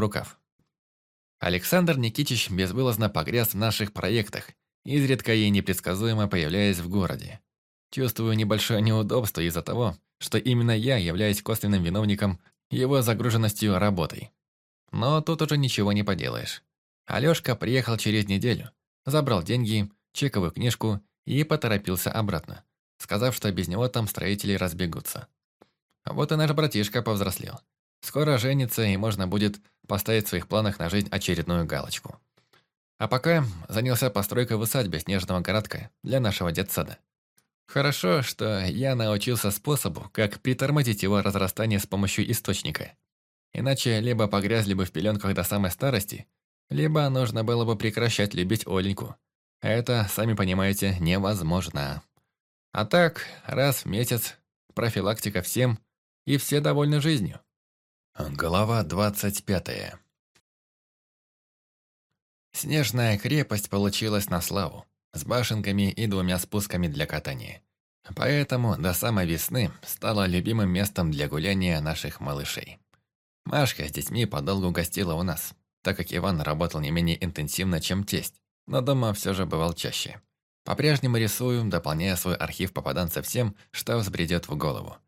рукав. Александр Никитич безвылазно погряз в наших проектах, изредка и непредсказуемо появляясь в городе. Чувствую небольшое неудобство из-за того, что именно я являюсь косвенным виновником его загруженностью работой. Но тут уже ничего не поделаешь. Алёшка приехал через неделю, забрал деньги, чековую книжку и поторопился обратно, сказав, что без него там строители разбегутся. Вот и наш братишка повзрослел. Скоро женится, и можно будет поставить в своих планах на жизнь очередную галочку. А пока занялся постройкой в усадьбе снежного городка для нашего детсада. Хорошо, что я научился способу, как притормозить его разрастание с помощью источника. Иначе либо погрязли бы в пеленках до самой старости, либо нужно было бы прекращать любить Оленьку. Это, сами понимаете, невозможно. А так, раз в месяц, профилактика всем, и все довольны жизнью. Глава двадцать пятая. Снежная крепость получилась на славу, с башенками и двумя спусками для катания. Поэтому до самой весны стала любимым местом для гуляния наших малышей. Машка с детьми подолгу гостила у нас, так как Иван работал не менее интенсивно, чем тесть, но дома все же бывал чаще. По-прежнему рисую, дополняя свой архив попаданцев всем, что взбредет в голову.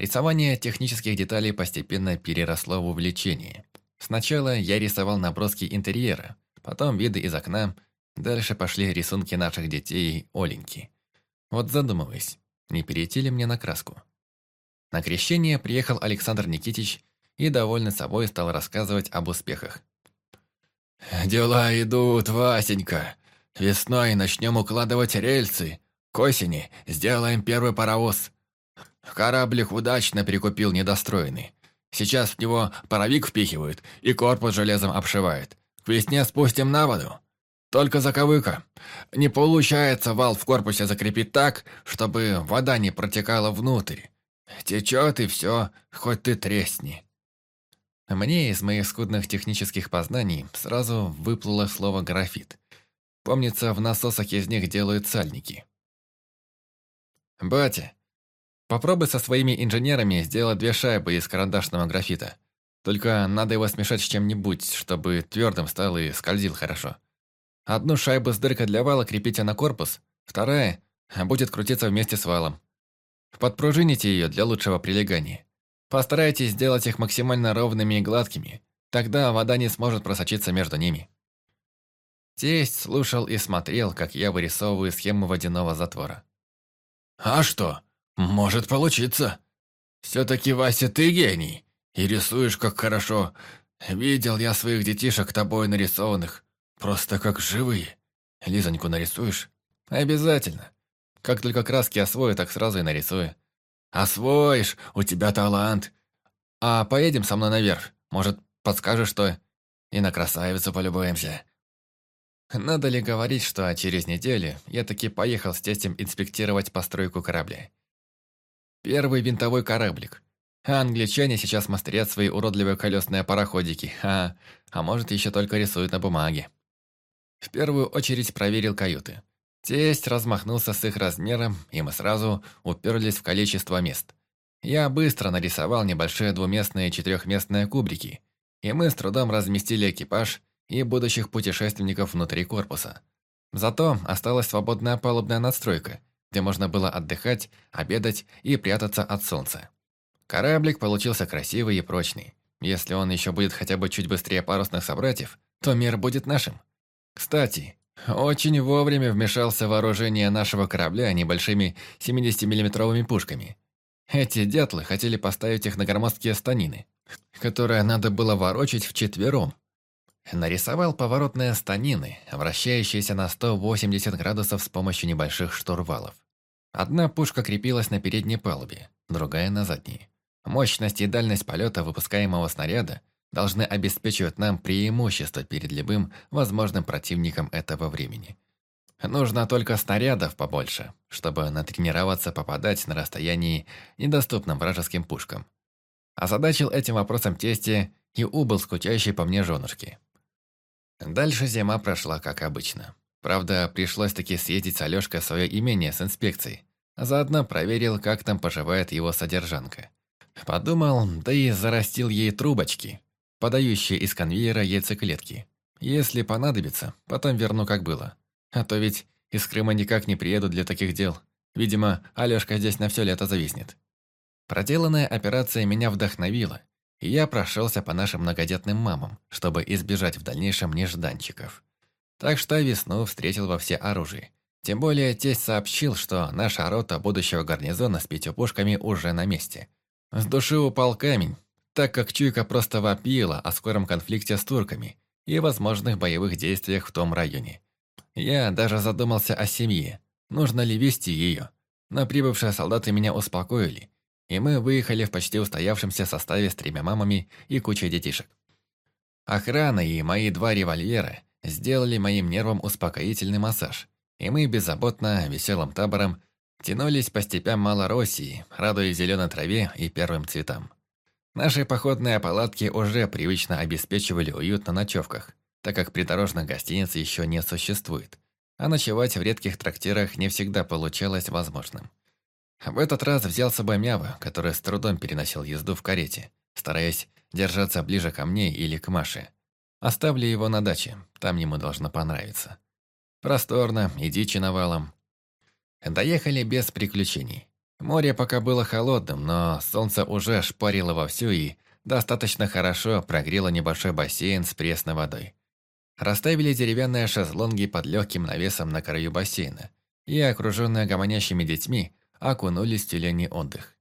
Рисование технических деталей постепенно переросло в увлечение. Сначала я рисовал наброски интерьера, потом виды из окна, дальше пошли рисунки наших детей Оленьки. Вот задумываюсь, не перейти ли мне на краску. На крещение приехал Александр Никитич и, довольный собой, стал рассказывать об успехах. «Дела идут, Васенька. Весной начнем укладывать рельсы. К осени сделаем первый паровоз. Кораблик удачно перекупил недостроенный. Сейчас в него паровик впихивают и корпус железом обшивают. К весне спустим на воду. Только заковыка. Не получается вал в корпусе закрепить так, чтобы вода не протекала внутрь. Течет и все, хоть ты тресни. Мне из моих скудных технических познаний сразу выплыло слово «графит». Помнится, в насосах из них делают сальники. «Батя, Попробуй со своими инженерами сделать две шайбы из карандашного графита. Только надо его смешать с чем-нибудь, чтобы твердым стал и скользил хорошо. Одну шайбу с дыркой для вала крепите на корпус, вторая будет крутиться вместе с валом. Подпружините ее для лучшего прилегания. Постарайтесь сделать их максимально ровными и гладкими, тогда вода не сможет просочиться между ними. Тесть слушал и смотрел, как я вырисовываю схему водяного затвора. «А что?» «Может получиться. Все-таки, Вася, ты гений. И рисуешь как хорошо. Видел я своих детишек тобой нарисованных. Просто как живые. Лизоньку нарисуешь?» «Обязательно. Как только краски освою, так сразу и нарисую». «Освоишь, у тебя талант. А поедем со мной наверх? Может, подскажешь, что...» «И на красавицу полюбуемся». Надо ли говорить, что через неделю я таки поехал с тестем инспектировать постройку корабля. Первый винтовой кораблик. А англичане сейчас мастерят свои уродливые колесные пароходики, а, а может еще только рисуют на бумаге. В первую очередь проверил каюты. Тесть размахнулся с их размером, и мы сразу уперлись в количество мест. Я быстро нарисовал небольшие двуместные четырехместные кубрики, и мы с трудом разместили экипаж и будущих путешественников внутри корпуса. Зато осталась свободная палубная надстройка – где можно было отдыхать, обедать и прятаться от солнца. Кораблик получился красивый и прочный. Если он еще будет хотя бы чуть быстрее парусных собратьев, то мир будет нашим. Кстати, очень вовремя вмешался вооружение нашего корабля небольшими 70-миллиметровыми пушками. Эти дятлы хотели поставить их на громоздкие станины, которые надо было ворочать вчетвером, Нарисовал поворотные станины, вращающиеся на 180 градусов с помощью небольших штурвалов. Одна пушка крепилась на передней палубе, другая на задней. Мощность и дальность полета выпускаемого снаряда должны обеспечивать нам преимущество перед любым возможным противником этого времени. Нужно только снарядов побольше, чтобы натренироваться попадать на расстоянии, недоступном вражеским пушкам. Озадачил этим вопросом тесте и убыл скучающий по мне женушки. Дальше зима прошла, как обычно. Правда, пришлось таки съездить с Алёшкой в своё имение с инспекцией. Заодно проверил, как там поживает его содержанка. Подумал, да и зарастил ей трубочки. подающие из конвейера яйцеклетки. Если понадобится, потом верну как было. А то ведь из Крыма никак не приедут для таких дел. Видимо, Алёшка здесь на все лето зависнет. Проделанная операция меня вдохновила, я прошелся по нашим многодетным мамам, чтобы избежать в дальнейшем нежданчиков. Так что весну встретил во все оружие. Тем более тесть сообщил, что наша рота будущего гарнизона с пятью пушками уже на месте. С души упал камень, так как чуйка просто вопила о скором конфликте с турками и возможных боевых действиях в том районе. Я даже задумался о семье, нужно ли вести ее. Но прибывшие солдаты меня успокоили, и мы выехали в почти устоявшемся составе с тремя мамами и кучей детишек. Охрана и мои два револьвера сделали моим нервам успокоительный массаж, и мы беззаботно, веселым табором тянулись по степям Малороссии, радуясь зеленой траве и первым цветам. Наши походные палатки уже привычно обеспечивали уют на ночевках, так как придорожных гостиниц еще не существует, а ночевать в редких трактирах не всегда получалось возможным. В этот раз взял с собой Мява, который с трудом переносил езду в карете, стараясь держаться ближе ко мне или к Маше. Оставлю его на даче, там ему должно понравиться. Просторно и дичи навалом. Доехали без приключений. Море пока было холодным, но солнце уже шпарило вовсю и достаточно хорошо прогрело небольшой бассейн с пресной водой. Расставили деревянные шезлонги под легким навесом на краю бассейна и, окруженные гомонящими детьми, окунулись в тюленей отдых.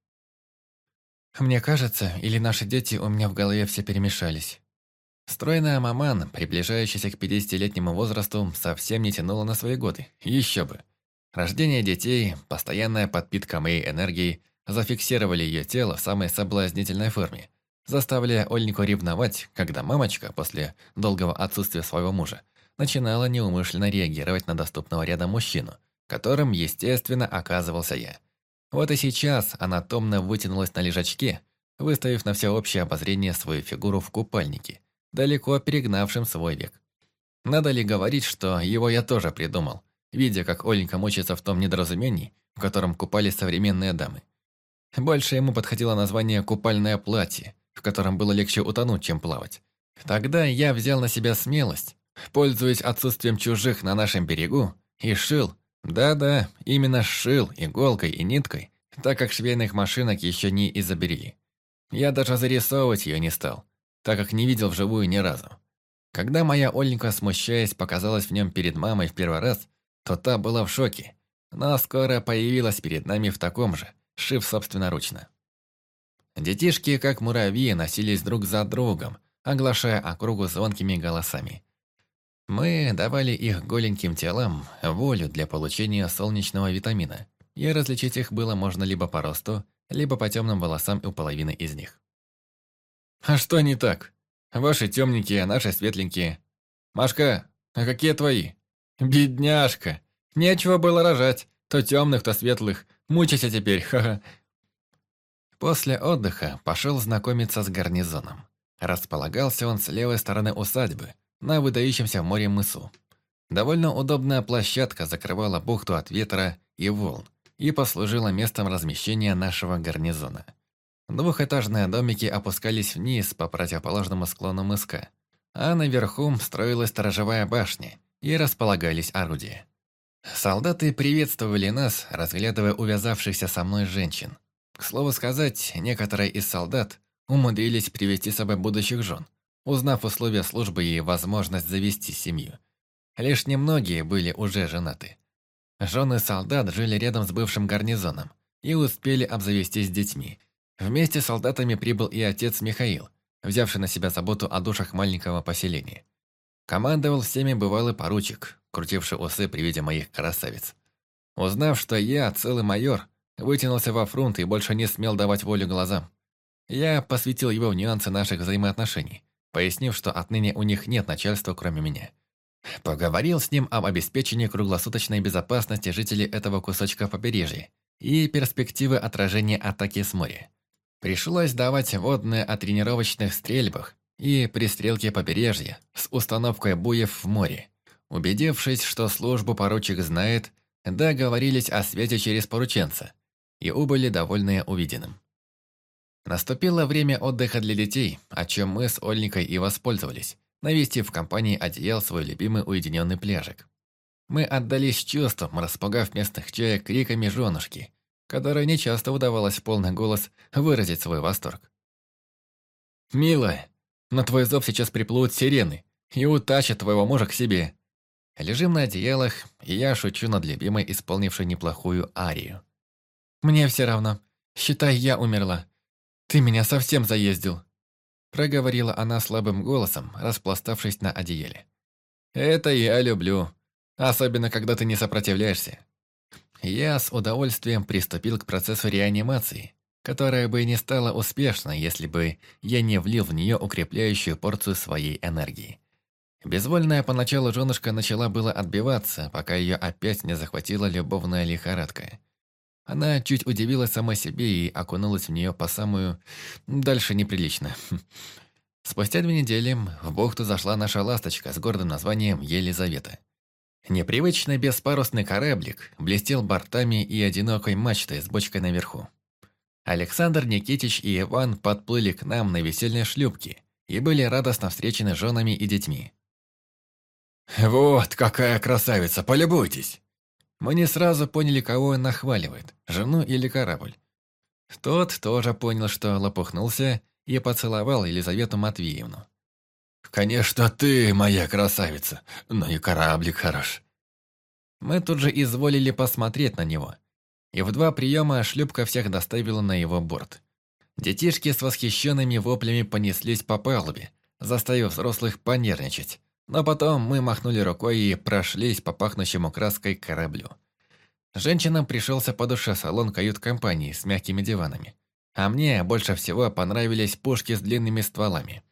«Мне кажется, или наши дети у меня в голове все перемешались?» Стройная маман, приближающаяся к 50-летнему возрасту, совсем не тянула на свои годы. Еще бы. Рождение детей, постоянная подпитка моей энергией зафиксировали ее тело в самой соблазнительной форме, заставляя Ольнику ревновать, когда мамочка, после долгого отсутствия своего мужа, начинала неумышленно реагировать на доступного рядом мужчину, которым, естественно, оказывался я. Вот и сейчас она томно вытянулась на лежачке, выставив на всеобщее обозрение свою фигуру в купальнике – далеко перегнавшим свой век. Надо ли говорить, что его я тоже придумал, видя, как Оленька мучается в том недоразумении, в котором купались современные дамы. Больше ему подходило название «купальное платье», в котором было легче утонуть, чем плавать. Тогда я взял на себя смелость, пользуясь отсутствием чужих на нашем берегу, и шил, да-да, именно шил иголкой и ниткой, так как швейных машинок еще не изобрели. Я даже зарисовывать ее не стал, так как не видел вживую ни разу. Когда моя Оленька, смущаясь, показалась в нем перед мамой в первый раз, то та была в шоке, но скоро появилась перед нами в таком же, шив собственноручно. Детишки, как муравьи, носились друг за другом, оглашая округу звонкими голосами. Мы давали их голеньким телам волю для получения солнечного витамина, и различить их было можно либо по росту, либо по темным волосам у половины из них. «А что не так? Ваши темненькие, а наши светленькие. Машка, а какие твои? Бедняжка! Нечего было рожать. То темных, то светлых. Мучайся теперь, ха-ха». После отдыха пошел знакомиться с гарнизоном. Располагался он с левой стороны усадьбы, на выдающемся в море мысу. Довольно удобная площадка закрывала бухту от ветра и волн и послужила местом размещения нашего гарнизона. Двухэтажные домики опускались вниз по противоположному склону мыска, а наверху строилась сторожевая башня и располагались орудия. Солдаты приветствовали нас, разглядывая увязавшихся со мной женщин. К слову сказать, некоторые из солдат умудрились привести с собой будущих жен, узнав условия службы и возможность завести семью. Лишь немногие были уже женаты. Жены солдат жили рядом с бывшим гарнизоном и успели обзавестись детьми – Вместе с солдатами прибыл и отец Михаил, взявший на себя заботу о душах маленького поселения. Командовал всеми бывалый поручик, крутивший усы при виде моих красавиц. Узнав, что я целый майор, вытянулся во фронт и больше не смел давать волю глазам. Я посвятил его в нюансы наших взаимоотношений, пояснив, что отныне у них нет начальства, кроме меня. Поговорил с ним об обеспечении круглосуточной безопасности жителей этого кусочка побережья и перспективы отражения атаки с моря. Пришлось давать водные о тренировочных стрельбах и пристрелке побережья с установкой буев в море. Убедившись, что службу поручик знает, договорились о связи через порученца и убыли довольные увиденным. Наступило время отдыха для детей, о чем мы с Ольникой и воспользовались, навестив в компании одеял свой любимый уединенный пляжик. Мы отдались чувствам, распугав местных чаек криками женушки, которой нечасто удавалось в полный голос выразить свой восторг. «Милая, на твой зов сейчас приплывут сирены и утащат твоего мужа к себе». Лежим на одеялах, и я шучу над любимой, исполнившей неплохую арию. «Мне все равно. Считай, я умерла. Ты меня совсем заездил», проговорила она слабым голосом, распластавшись на одеяле. «Это я люблю», Особенно, когда ты не сопротивляешься. Я с удовольствием приступил к процессу реанимации, которая бы не стала успешной, если бы я не влил в нее укрепляющую порцию своей энергии. Безвольная поначалу женушка начала было отбиваться, пока ее опять не захватила любовная лихорадка. Она чуть удивилась сама себе и окунулась в нее по самую... Дальше неприлично. Спустя две недели в бухту зашла наша ласточка с гордым названием «Елизавета». Непривычный беспарусный кораблик блестел бортами и одинокой мачтой с бочкой наверху. Александр Никитич и Иван подплыли к нам на весельной шлюпке и были радостно встречены женами и детьми. «Вот какая красавица, полюбуйтесь!» Мы не сразу поняли, кого он нахваливает, жену или корабль. Тот тоже понял, что лопухнулся, и поцеловал Елизавету Матвеевну. «Конечно, ты моя красавица, но и кораблик хорош». Мы тут же изволили посмотреть на него. И в два приема шлюпка всех доставила на его борт. Детишки с восхищенными воплями понеслись по палубе, заставив взрослых понервничать. Но потом мы махнули рукой и прошлись по пахнущему краской кораблю. Женщинам пришелся по душе салон кают-компании с мягкими диванами. А мне больше всего понравились пушки с длинными стволами.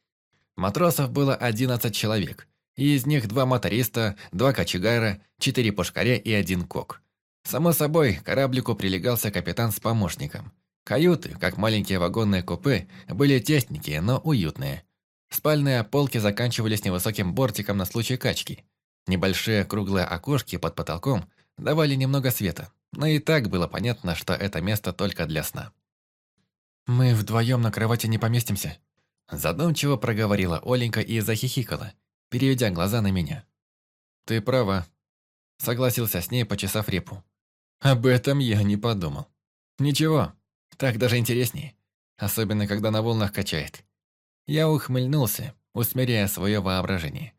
Матросов было 11 человек, и из них два моториста, два кочегара, четыре пушкаря и один кок. Само собой, кораблику прилегался капитан с помощником. Каюты, как маленькие вагонные купе, были тесненькие, но уютные. Спальные полки заканчивались невысоким бортиком на случай качки. Небольшие круглые окошки под потолком давали немного света, но и так было понятно, что это место только для сна. «Мы вдвоем на кровати не поместимся», Задумчиво проговорила Оленька и захихикала, переведя глаза на меня. «Ты права», — согласился с ней, почесав репу. «Об этом я не подумал. Ничего, так даже интереснее, особенно когда на волнах качает». Я ухмыльнулся, усмиряя свое воображение.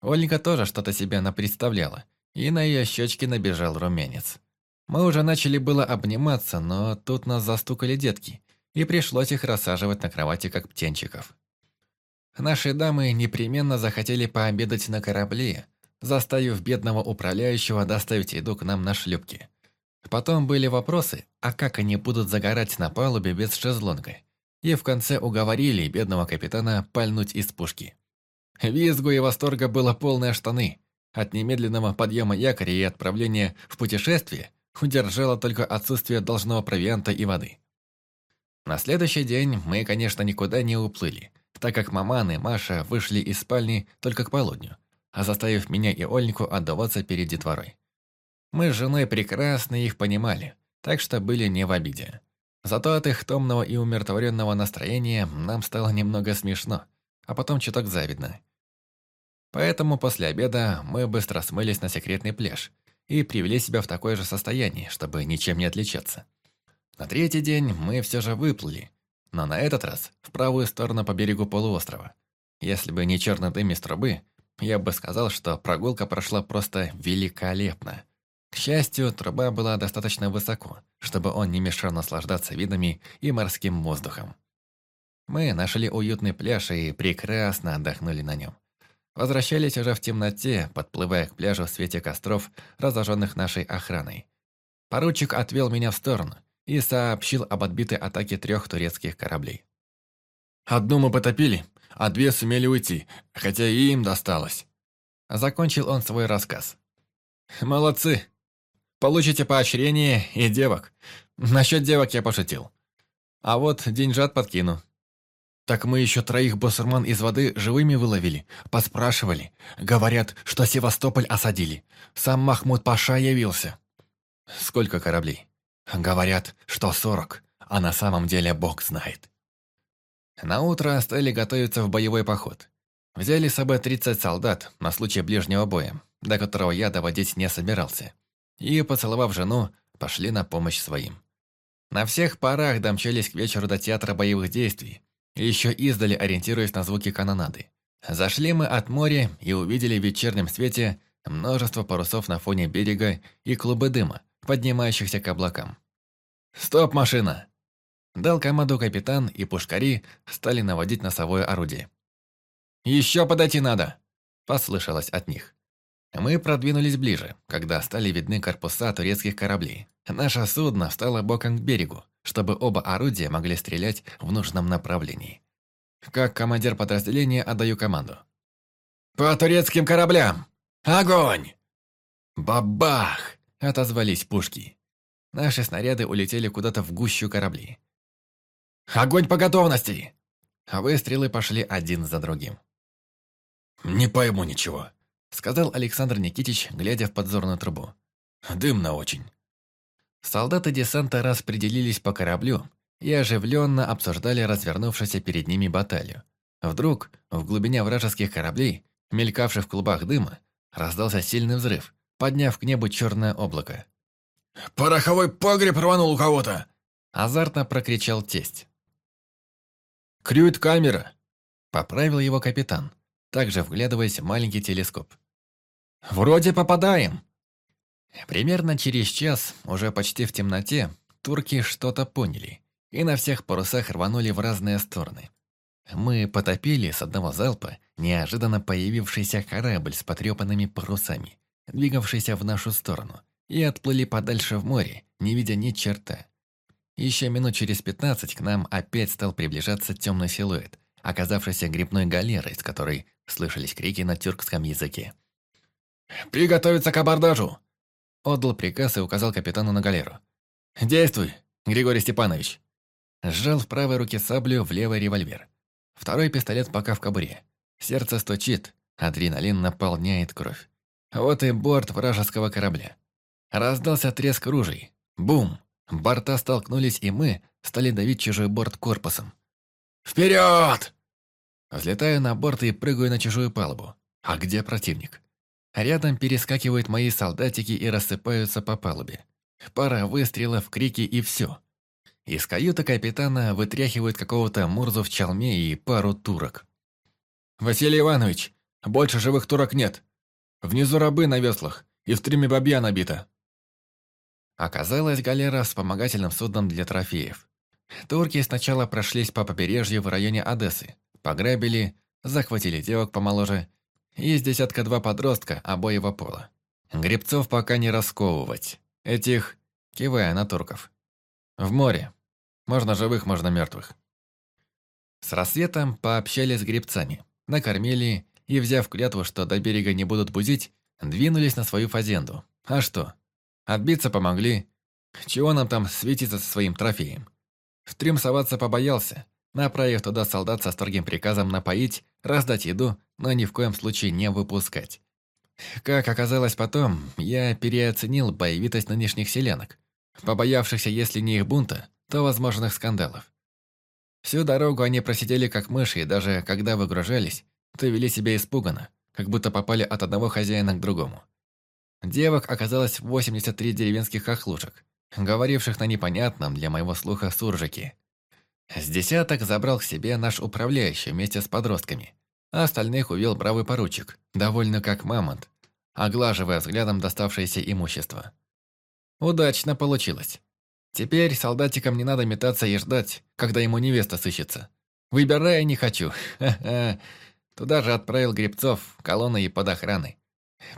Оленька тоже что-то себе напредставляла, и на ее щечки набежал румянец. Мы уже начали было обниматься, но тут нас застукали детки, и пришлось их рассаживать на кровати, как птенчиков. Наши дамы непременно захотели пообедать на корабле, заставив бедного управляющего доставить еду к нам на шлюпке. Потом были вопросы, а как они будут загорать на палубе без шезлонга, и в конце уговорили бедного капитана пальнуть из пушки. Визгу и восторга было полные штаны. От немедленного подъема якоря и отправления в путешествие удержало только отсутствие должного провианта и воды. На следующий день мы, конечно, никуда не уплыли, так как Маман и Маша вышли из спальни только к полудню, а заставив меня и Ольнику отдуваться перед детворой. Мы с женой прекрасно их понимали, так что были не в обиде. Зато от их томного и умиротворенного настроения нам стало немного смешно, а потом чуток завидно. Поэтому после обеда мы быстро смылись на секретный пляж и привели себя в такое же состояние, чтобы ничем не отличаться. На третий день мы все же выплыли, но на этот раз в правую сторону по берегу полуострова. Если бы не черный дым из трубы, я бы сказал, что прогулка прошла просто великолепно. К счастью, труба была достаточно высоко, чтобы он не мешал наслаждаться видами и морским воздухом. Мы нашли уютный пляж и прекрасно отдохнули на нем. Возвращались уже в темноте, подплывая к пляжу в свете костров, разожженных нашей охраной. Поручик отвел меня в сторону – и сообщил об отбитой атаке трех турецких кораблей. «Одну мы потопили, а две сумели уйти, хотя и им досталось». Закончил он свой рассказ. «Молодцы! Получите поощрение и девок. Насчет девок я пошутил. А вот деньжат подкину». «Так мы еще троих босурман из воды живыми выловили, поспрашивали. Говорят, что Севастополь осадили. Сам Махмуд Паша явился». «Сколько кораблей?» Говорят, что сорок, а на самом деле бог знает. На утро стали готовиться в боевой поход. Взяли с собой 30 солдат на случай ближнего боя, до которого я доводить не собирался. И, поцеловав жену, пошли на помощь своим. На всех парах домчались к вечеру до театра боевых действий, еще издали, ориентируясь на звуки канонады. Зашли мы от моря и увидели в вечернем свете множество парусов на фоне берега и клубы дыма, поднимающихся к облакам. «Стоп, машина!» Дал команду капитан, и пушкари стали наводить носовое орудие. «Еще подойти надо!» – послышалось от них. Мы продвинулись ближе, когда стали видны корпуса турецких кораблей. Наше судно встало боком к берегу, чтобы оба орудия могли стрелять в нужном направлении. Как командир подразделения отдаю команду. «По турецким кораблям! Огонь!» «Бабах!» – отозвались пушки. Наши снаряды улетели куда-то в гущу кораблей. «Огонь по готовности!» Выстрелы пошли один за другим. «Не пойму ничего», — сказал Александр Никитич, глядя в подзорную трубу. «Дымно очень». Солдаты десанта распределились по кораблю и оживленно обсуждали развернувшуюся перед ними баталию. Вдруг, в глубине вражеских кораблей, мелькавших в клубах дыма, раздался сильный взрыв, подняв к небу черное облако. «Пороховой погреб рванул у кого-то!» Азартно прокричал тесть. «Крюит камера!» Поправил его капитан, также вглядываясь в маленький телескоп. «Вроде попадаем!» Примерно через час, уже почти в темноте, турки что-то поняли и на всех парусах рванули в разные стороны. Мы потопили с одного залпа неожиданно появившийся корабль с потрепанными парусами, двигавшийся в нашу сторону, и отплыли подальше в море, не видя ни черта. Еще минут через пятнадцать к нам опять стал приближаться темный силуэт, оказавшийся грибной галерой, с которой слышались крики на тюркском языке. «Приготовиться к абордажу!» Отдал приказ и указал капитану на галеру. «Действуй, Григорий Степанович!» Сжал в правой руке саблю, в левой револьвер. Второй пистолет пока в кобуре. Сердце стучит, адреналин наполняет кровь. Вот и борт вражеского корабля. Раздался треск ружей. Бум! Борта столкнулись, и мы стали давить чужой борт корпусом. «Вперед!» Взлетаю на борт и прыгаю на чужую палубу. А где противник? Рядом перескакивают мои солдатики и рассыпаются по палубе. Пара выстрелов, крики и все. Из каюты капитана вытряхивают какого-то Мурзу в чалме и пару турок. «Василий Иванович, больше живых турок нет. Внизу рабы на веслах, и в трюме бабья набита». Оказалась галера вспомогательным судном для трофеев. Турки сначала прошлись по побережью в районе Одессы, пограбили, захватили девок помоложе и с десятка-два подростка обоего пола. Гребцов пока не расковывать. Этих, кивая на турков. В море. Можно живых, можно мертвых. С рассветом пообщались с гребцами, накормили и, взяв клятву, что до берега не будут бузить, двинулись на свою фазенду. А что? Отбиться помогли. Чего нам там светиться со своим трофеем? В трюм соваться побоялся, направив туда солдат со строгим приказом напоить, раздать еду, но ни в коем случае не выпускать. Как оказалось потом, я переоценил боевитость нынешних селенок, побоявшихся, если не их бунта, то возможных скандалов. Всю дорогу они просидели как мыши, и даже когда выгружались, то вели себя испуганно, как будто попали от одного хозяина к другому. Девок оказалось 83 деревенских хохлушек, говоривших на непонятном для моего слуха суржике. С десяток забрал к себе наш управляющий вместе с подростками, а остальных увел бравый поручик, довольно как мамонт, оглаживая взглядом доставшееся имущество. Удачно получилось. Теперь солдатикам не надо метаться и ждать, когда ему невеста сыщется. Выбирая не хочу. Туда же отправил гребцов, колонны и под охраной.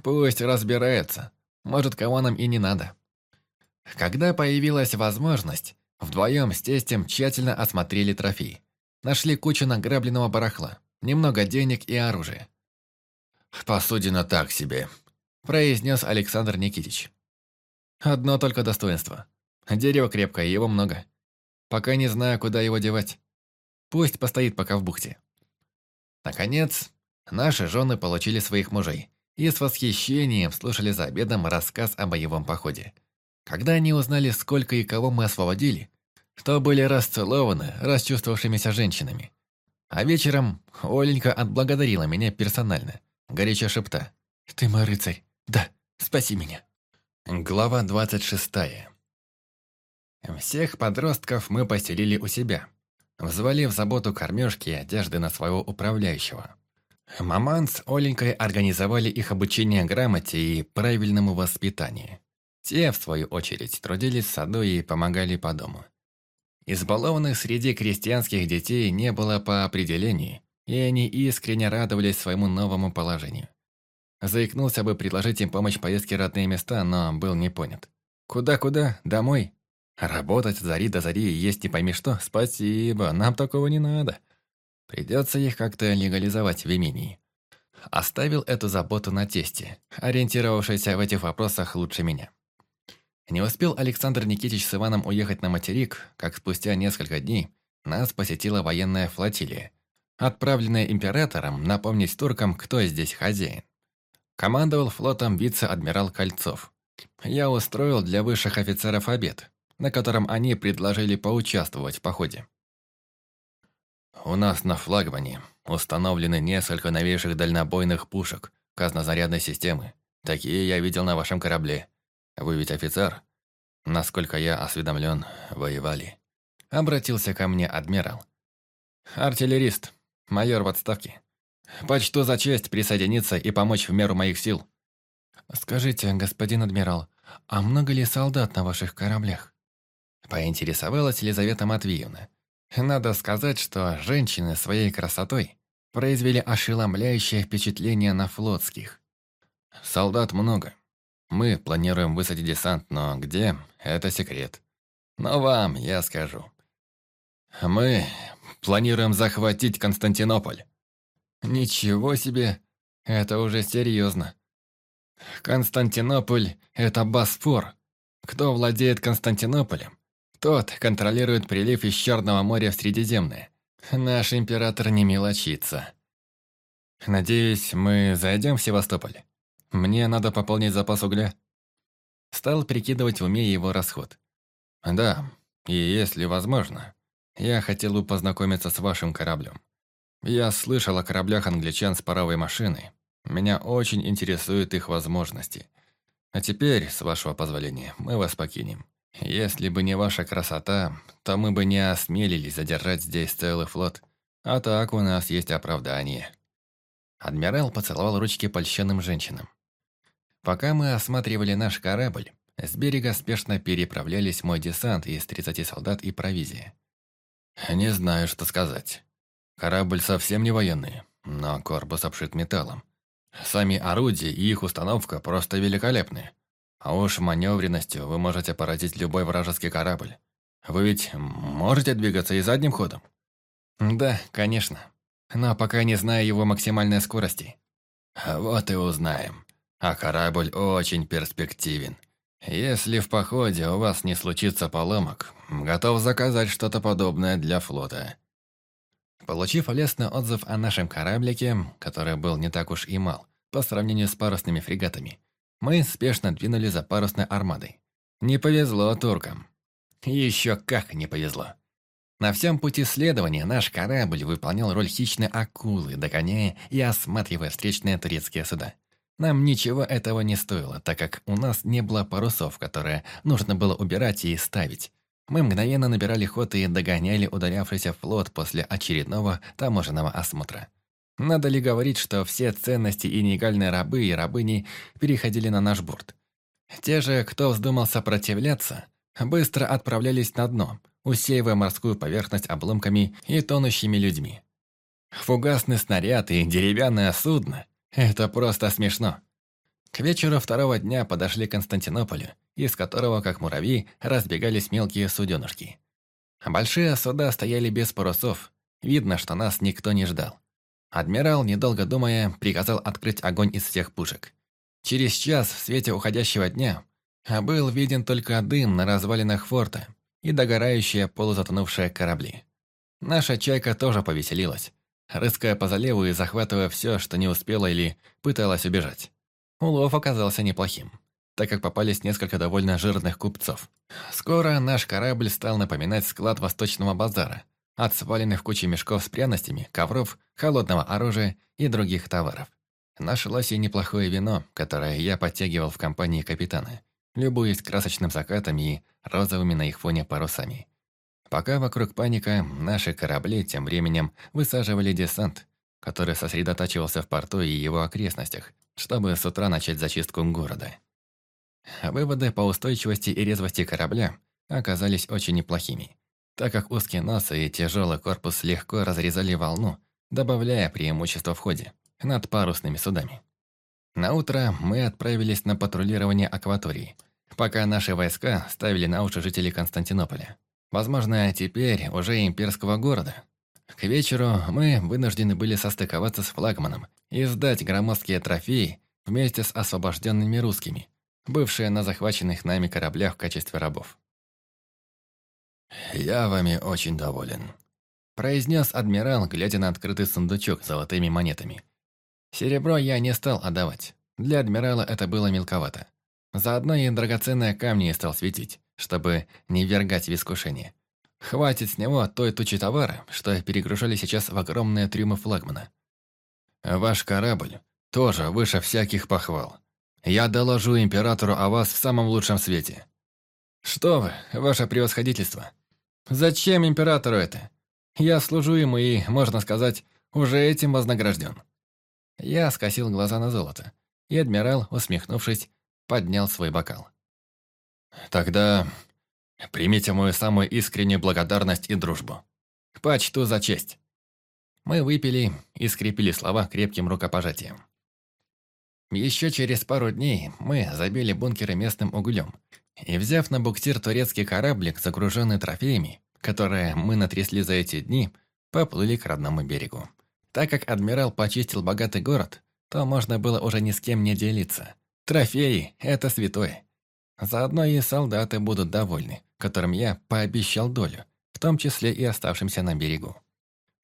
Пусть разбирается. Может, кого нам и не надо. Когда появилась возможность, вдвоем с тестем тщательно осмотрели трофей. Нашли кучу награбленного барахла, немного денег и оружия. «Посудина так себе», – произнес Александр Никитич. «Одно только достоинство. Дерево крепкое, его много. Пока не знаю, куда его девать. Пусть постоит пока в бухте». Наконец, наши жены получили своих мужей и с восхищением слушали за обедом рассказ о боевом походе. Когда они узнали, сколько и кого мы освободили, то были расцелованы расчувствовавшимися женщинами, А вечером Оленька отблагодарила меня персонально, горячо шепта. «Ты мой рыцарь. Да, спаси меня». Глава двадцать шестая. Всех подростков мы поселили у себя, взвалив заботу кормежки и одежды на своего управляющего. Маман с Оленькой организовали их обучение грамоте и правильному воспитанию. Те, в свою очередь, трудились в саду и помогали по дому. Избалованных среди крестьянских детей не было по определению, и они искренне радовались своему новому положению. Заикнулся бы предложить им помощь в поездке в родные места, но был не понят. Куда-куда? Домой? Работать зари до зари и есть не пойми что? Спасибо, нам такого не надо. Придется их как-то легализовать в имении. Оставил эту заботу на тесте, ориентировавшийся в этих вопросах лучше меня. Не успел Александр Никитич с Иваном уехать на материк, как спустя несколько дней нас посетила военная флотилия, отправленная императором напомнить туркам, кто здесь хозяин. Командовал флотом вице-адмирал Кольцов. Я устроил для высших офицеров обед, на котором они предложили поучаствовать в походе. У нас на флагмане установлены несколько новейших дальнобойных пушек казнозарядной системы. Такие я видел на вашем корабле. Вы ведь офицер? Насколько я осведомлен, воевали. Обратился ко мне адмирал. Артиллерист, майор в отставке. Почту за честь присоединиться и помочь в меру моих сил. Скажите, господин адмирал, а много ли солдат на ваших кораблях? Поинтересовалась Елизавета Матвеевна. Надо сказать, что женщины своей красотой произвели ошеломляющее впечатление на флотских. Солдат много. Мы планируем высадить десант, но где – это секрет. Но вам я скажу. Мы планируем захватить Константинополь. Ничего себе, это уже серьезно. Константинополь – это Босфор. Кто владеет Константинополем, тот контролирует прилив из Черного моря в Средиземное. Наш император не мелочится. Надеюсь, мы зайдем в Севастополь. Мне надо пополнить запас угля. Стал прикидывать в уме его расход. Да, и если возможно, я хотел бы познакомиться с вашим кораблем. Я слышал о кораблях англичан с паровой машиной. Меня очень интересуют их возможности. А теперь, с вашего позволения, мы вас покинем. Если бы не ваша красота, то мы бы не осмелились задержать здесь целый флот. А так у нас есть оправдание». Адмирал поцеловал ручки польщенным женщинам. Пока мы осматривали наш корабль, с берега спешно переправлялись мой десант из 30 солдат и провизия. «Не знаю, что сказать. Корабль совсем не военный, но корпус обшит металлом. Сами орудия и их установка просто великолепны. А уж маневренностью вы можете поразить любой вражеский корабль. Вы ведь можете двигаться и задним ходом? Да, конечно. Но пока не знаю его максимальной скорости. Вот и узнаем. А корабль очень перспективен. Если в походе у вас не случится поломок, готов заказать что-то подобное для флота. Получив лестный отзыв о нашем кораблике, который был не так уж и мал, по сравнению с парусными фрегатами, мы спешно двинули за парусной армадой. Не повезло туркам. Еще как не повезло. На всем пути следования наш корабль выполнял роль хищной акулы, догоняя и осматривая встречные турецкие суда. Нам ничего этого не стоило, так как у нас не было парусов, которые нужно было убирать и ставить. Мы мгновенно набирали ход и догоняли ударявшийся флот после очередного таможенного осмотра. Надо ли говорить, что все ценности и нелегальные рабы и рабыни переходили на наш борт? Те же, кто вздумал сопротивляться, быстро отправлялись на дно, усеивая морскую поверхность обломками и тонущими людьми. Фугасный снаряд и деревянное судно – это просто смешно. К вечеру второго дня подошли к Константинополю, из которого, как муравьи, разбегались мелкие суденышки. Большие суда стояли без парусов. Видно, что нас никто не ждал. Адмирал, недолго думая, приказал открыть огонь из всех пушек. Через час в свете уходящего дня был виден только дым на развалинах форта и догорающие полузатонувшие корабли. Наша чайка тоже повеселилась, рыская по заливу и захватывая все, что не успела или пыталась убежать. Улов оказался неплохим, так как попались несколько довольно жирных купцов. Скоро наш корабль стал напоминать склад Восточного базара, от сваленных в куче мешков с пряностями, ковров, холодного оружия и других товаров. Нашлось и неплохое вино, которое я подтягивал в компании капитана, любуясь красочным закатами и розовыми на их фоне парусами. Пока вокруг паника, наши корабли тем временем высаживали десант, который сосредотачивался в порту и его окрестностях, чтобы с утра начать зачистку города. Выводы по устойчивости и резвости корабля оказались очень неплохими, так как узкий нос и тяжелый корпус легко разрезали волну, добавляя преимущество в ходе над парусными судами. На утро мы отправились на патрулирование акватории, пока наши войска ставили на уши жителей Константинополя. Возможно, теперь уже имперского города. К вечеру мы вынуждены были состыковаться с флагманом и сдать громоздкие трофеи вместе с освобожденными русскими, бывшие на захваченных нами кораблях в качестве рабов. «Я вами очень доволен», – произнес адмирал, глядя на открытый сундучок с золотыми монетами. Серебро я не стал отдавать. Для адмирала это было мелковато. Заодно и драгоценные камни стал светить, чтобы не вергать в искушение. Хватит с него той тучи товара, что перегружали сейчас в огромные трюмы флагмана. Ваш корабль тоже выше всяких похвал. Я доложу императору о вас в самом лучшем свете. Что вы, ваше превосходительство. Зачем императору это? Я служу ему и, можно сказать, уже этим вознагражден. Я скосил глаза на золото, и адмирал, усмехнувшись, поднял свой бокал. «Тогда примите мою самую искреннюю благодарность и дружбу. Почту за честь». Мы выпили и скрепили слова крепким рукопожатием. Еще через пару дней мы забили бункеры местным углем, и, взяв на буксир турецкий кораблик, загруженный трофеями, которые мы натрясли за эти дни, поплыли к родному берегу. Так как адмирал почистил богатый город, то можно было уже ни с кем не делиться. Трофеи – это святое. Заодно и солдаты будут довольны, которым я пообещал долю, в том числе и оставшимся на берегу.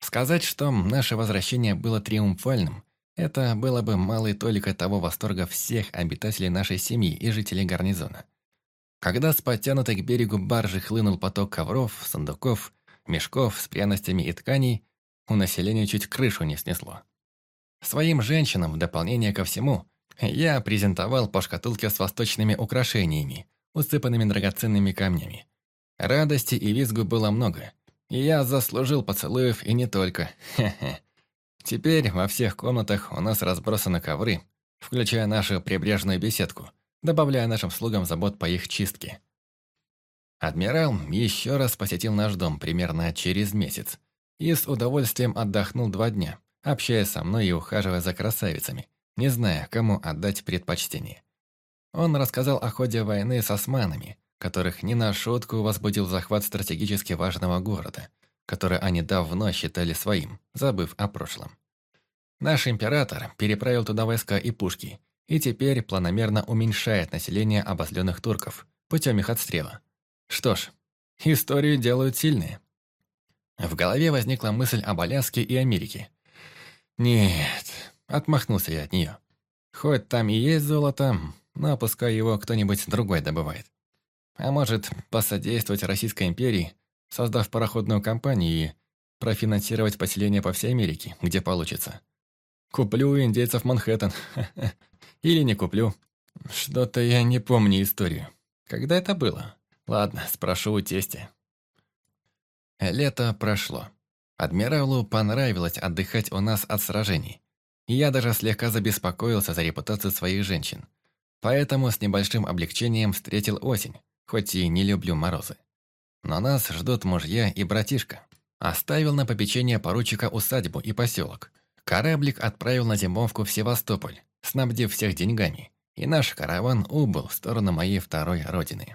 Сказать, что наше возвращение было триумфальным, это было бы малой толикой того восторга всех обитателей нашей семьи и жителей гарнизона. Когда с подтянутой к берегу баржи хлынул поток ковров, сундуков, мешков с пряностями и тканей, у населения чуть крышу не снесло. Своим женщинам, в дополнение ко всему, я презентовал по шкатулке с восточными украшениями, усыпанными драгоценными камнями. Радости и визгу было много, и я заслужил поцелуев и не только. Хе-хе. Теперь во всех комнатах у нас разбросаны ковры, включая нашу прибрежную беседку, добавляя нашим слугам забот по их чистке. Адмирал еще раз посетил наш дом примерно через месяц, и с удовольствием отдохнул два дня, общаясь со мной и ухаживая за красавицами, не зная, кому отдать предпочтение. Он рассказал о ходе войны с османами, которых не на шутку возбудил захват стратегически важного города, который они давно считали своим, забыв о прошлом. Наш император переправил туда войска и пушки, и теперь планомерно уменьшает население обозленных турков путем их отстрела. Что ж, историю делают сильные. В голове возникла мысль об Аляске и Америке. Нет, отмахнулся я от нее. Хоть там и есть золото, но пускай его кто-нибудь другой добывает. А может, посодействовать Российской империи, создав пароходную компанию и профинансировать поселение по всей Америке, где получится. Куплю у индейцев Манхэттен. Или не куплю. Что-то я не помню историю. Когда это было? Ладно, спрошу у тестя. Лето прошло. Адмиралу понравилось отдыхать у нас от сражений. Я даже слегка забеспокоился за репутацию своих женщин. Поэтому с небольшим облегчением встретил осень, хоть и не люблю морозы. Но нас ждут мужья и братишка. Оставил на попечение поручика усадьбу и поселок. Кораблик отправил на зимовку в Севастополь, снабдив всех деньгами, и наш караван убыл в сторону моей второй родины.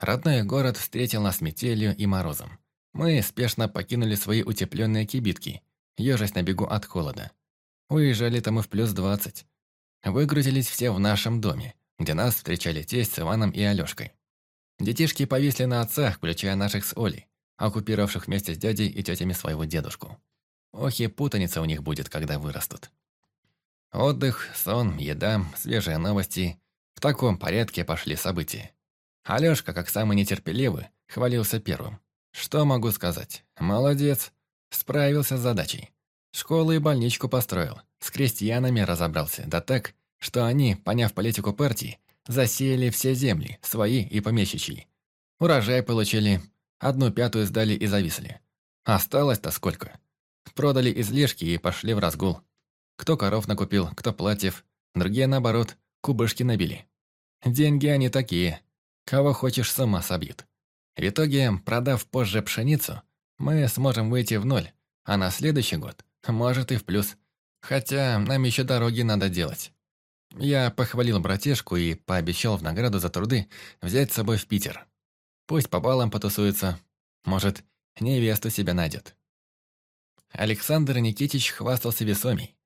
Родной город встретил нас метелью и морозом. Мы спешно покинули свои утепленные кибитки, ежась на бегу от холода. Уезжали-то мы в плюс двадцать. Выгрузились все в нашем доме, где нас встречали тесть с Иваном и Алёшкой. Детишки повисли на отцах, включая наших с Олей, оккупировавших вместе с дядей и тетями своего дедушку. Ох и путаница у них будет, когда вырастут. Отдых, сон, еда, свежие новости. В таком порядке пошли события. Алёшка, как самый нетерпеливый, хвалился первым. Что могу сказать? Молодец. Справился с задачей. Школу и больничку построил. С крестьянами разобрался. Да так, что они, поняв политику партии, засеяли все земли, свои и помещичьи. Урожай получили, одну пятую сдали и зависли. Осталось-то сколько? Продали излишки и пошли в разгул. Кто коров накупил, кто платьев, другие, наоборот, кубышки набили. Деньги они такие. Кого хочешь, сама собьют. В итоге, продав позже пшеницу, мы сможем выйти в ноль, а на следующий год, может и в плюс. Хотя нам еще дороги надо делать. Я похвалил братишку и пообещал в награду за труды взять с собой в Питер. Пусть по балам потусуется. Может, невесту себя найдет. Александр Никитич хвастался весомей.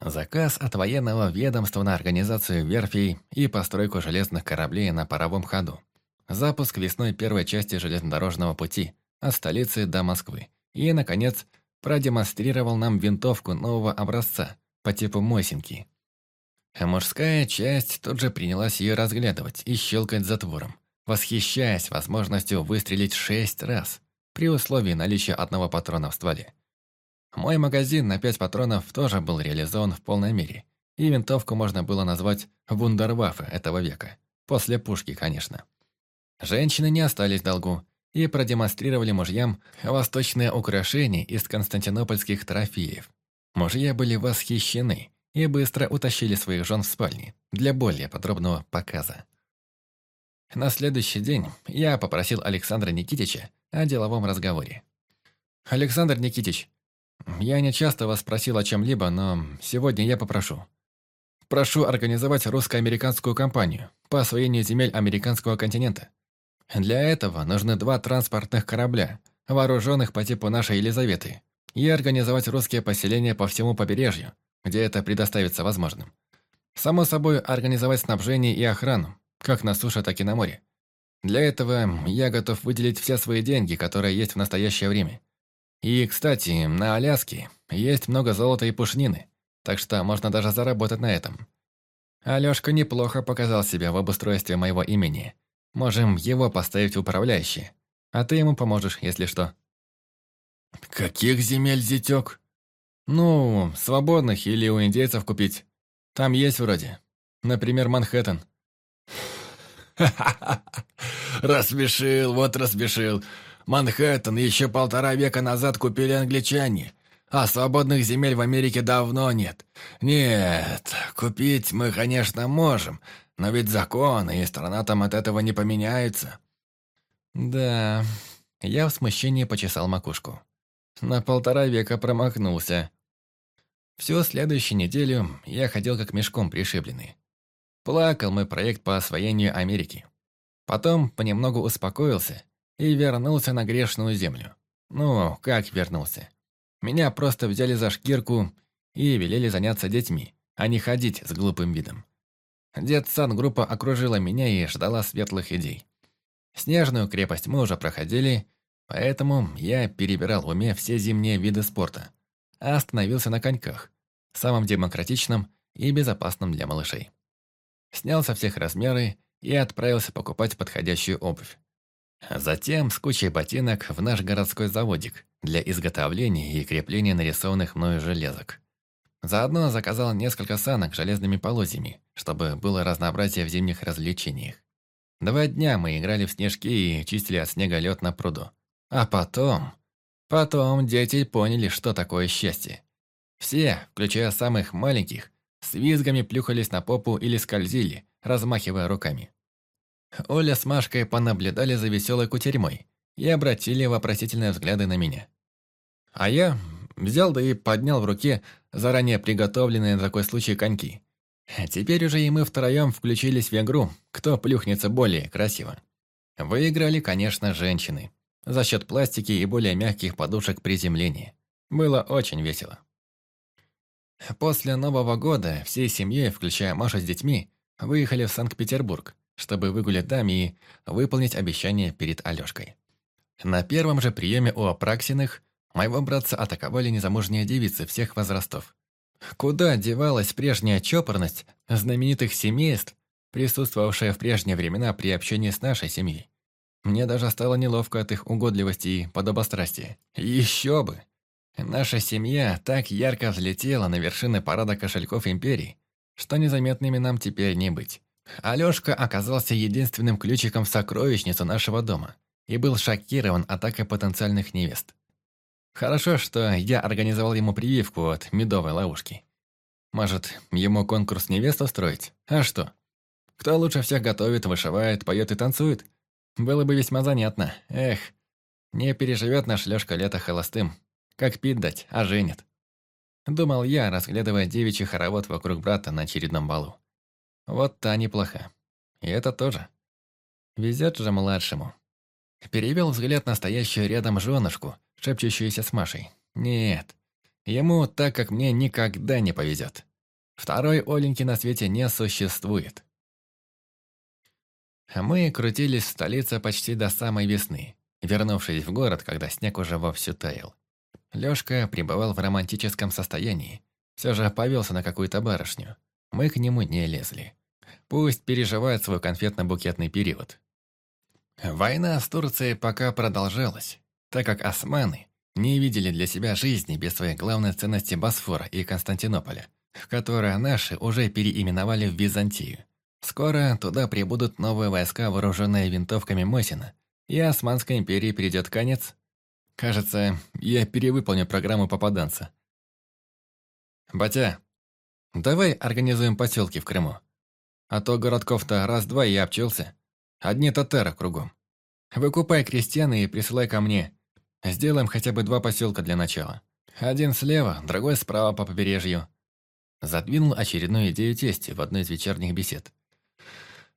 Заказ от военного ведомства на организацию верфей и постройку железных кораблей на паровом ходу. Запуск весной первой части железнодорожного пути от столицы до Москвы. И, наконец, продемонстрировал нам винтовку нового образца по типу Мосинки. Мужская часть тут же принялась ее разглядывать и щелкать затвором, восхищаясь возможностью выстрелить шесть раз при условии наличия одного патрона в стволе. Мой магазин на пять патронов тоже был реализован в полной мере, и винтовку можно было назвать вундерваффе этого века. После пушки, конечно. Женщины не остались в долгу и продемонстрировали мужьям восточные украшения из константинопольских трофеев. Мужья были восхищены и быстро утащили своих жен в спальни для более подробного показа. На следующий день я попросил Александра Никитича о деловом разговоре. «Александр Никитич, я не часто вас просил о чем-либо, но сегодня я попрошу. Прошу организовать русско-американскую компанию по освоению земель американского континента. Для этого нужны два транспортных корабля, вооруженных по типу нашей Елизаветы, и организовать русские поселения по всему побережью, где это предоставится возможным. Само собой, организовать снабжение и охрану, как на суше, так и на море. Для этого я готов выделить все свои деньги, которые есть в настоящее время. И, кстати, на Аляске есть много золота и пушнины, так что можно даже заработать на этом. Алёшка неплохо показал себя в обустройстве моего имени. Можем его поставить в управляющие, а ты ему поможешь, если что». «Каких земель, зятёк?» «Ну, свободных или у индейцев купить. Там есть вроде. Например, Манхэттен». «Ха-ха-ха! Рассмешил, вот рассмешил. Манхэттен еще полтора века назад купили англичане, а свободных земель в Америке давно нет. Нет, купить мы, конечно, можем, но ведь законы, и страна там от этого не поменяется». «Да...» Я в смущении почесал макушку. На полтора века промахнулся. Всю следующую неделю я ходил как мешком пришибленный. Плакал мой проект по освоению Америки. Потом понемногу успокоился и вернулся на грешную землю. Ну, как вернулся? Меня просто взяли за шкирку и велели заняться детьми, а не ходить с глупым видом. Дед-сан-группа окружила меня и ждала светлых идей. Снежную крепость мы уже проходили, поэтому я перебирал в уме все зимние виды спорта, а остановился на коньках, самым демократичным и безопасным для малышей. Снял со всех размеры и отправился покупать подходящую обувь. Затем с кучей ботинок в наш городской заводик для изготовления и крепления нарисованных мною железок. Заодно заказал несколько санок с железными полозьями, чтобы было разнообразие в зимних развлечениях. Два дня мы играли в снежки и чистили от снега лед на пруду. А потом... Потом дети поняли, что такое счастье. Все, включая самых маленьких, с визгами плюхались на попу или скользили, размахивая руками. Оля с Машкой понаблюдали за веселой кутерьмой и обратили вопросительные взгляды на меня. А я взял да и поднял в руке заранее приготовленные на такой случай коньки. Теперь уже и мы втроем включились в игру, кто плюхнется более красиво. Выиграли, конечно, женщины. За счет пластики и более мягких подушек приземления. Было очень весело. После Нового года всей семьей, включая Машу с детьми, выехали в Санкт-Петербург, чтобы выгулять даме и выполнить обещание перед Алёшкой. На первом же приеме у Апраксиных моего братца атаковали незамужние девицы всех возрастов. Куда девалась прежняя чопорность знаменитых семейств, присутствовавшая в прежние времена при общении с нашей семьей? Мне даже стало неловко от их угодливости и подобострастия. Еще бы! Наша семья так ярко взлетела на вершины парада кошельков империи, что незаметными нам теперь не быть. Алёшка оказался единственным ключиком в сокровищницу нашего дома и был шокирован атакой потенциальных невест. Хорошо, что я организовал ему прививку от медовой ловушки. Может, ему конкурс невест устроить? А что? Кто лучше всех готовит, вышивает, поет и танцует? Было бы весьма занятно. Эх, не переживет наш Лёшка лето холостым. Как пить дать, а женит. Думал я, разглядывая девичий хоровод вокруг брата на очередном балу. Вот та неплоха. И это тоже. Везет же младшему. Перевел взгляд на стоящую рядом женушку, шепчущуюся с Машей. Нет, ему так, как мне, никогда не повезет. Второй Оленьки на свете не существует. Мы крутились в столице почти до самой весны, вернувшись в город, когда снег уже вовсю таял. Лёшка пребывал в романтическом состоянии. Все же повелся на какую-то барышню. Мы к нему не лезли. Пусть переживает свой конфетно-букетный период. Война с Турцией пока продолжалась, так как османы не видели для себя жизни без своей главной ценности Босфора и Константинополя, которые наши уже переименовали в Византию. Скоро туда прибудут новые войска, вооруженные винтовками Мосина, и Османской империи придет конец. Кажется, я перевыполню программу попаданца. Батя, давай организуем поселки в Крыму. А то городков-то раз-два я обчелся. Одни татары кругом. Выкупай крестьян и присылай ко мне. Сделаем хотя бы два поселка для начала. Один слева, другой справа по побережью. Задвинул очередную идею тести в одной из вечерних бесед.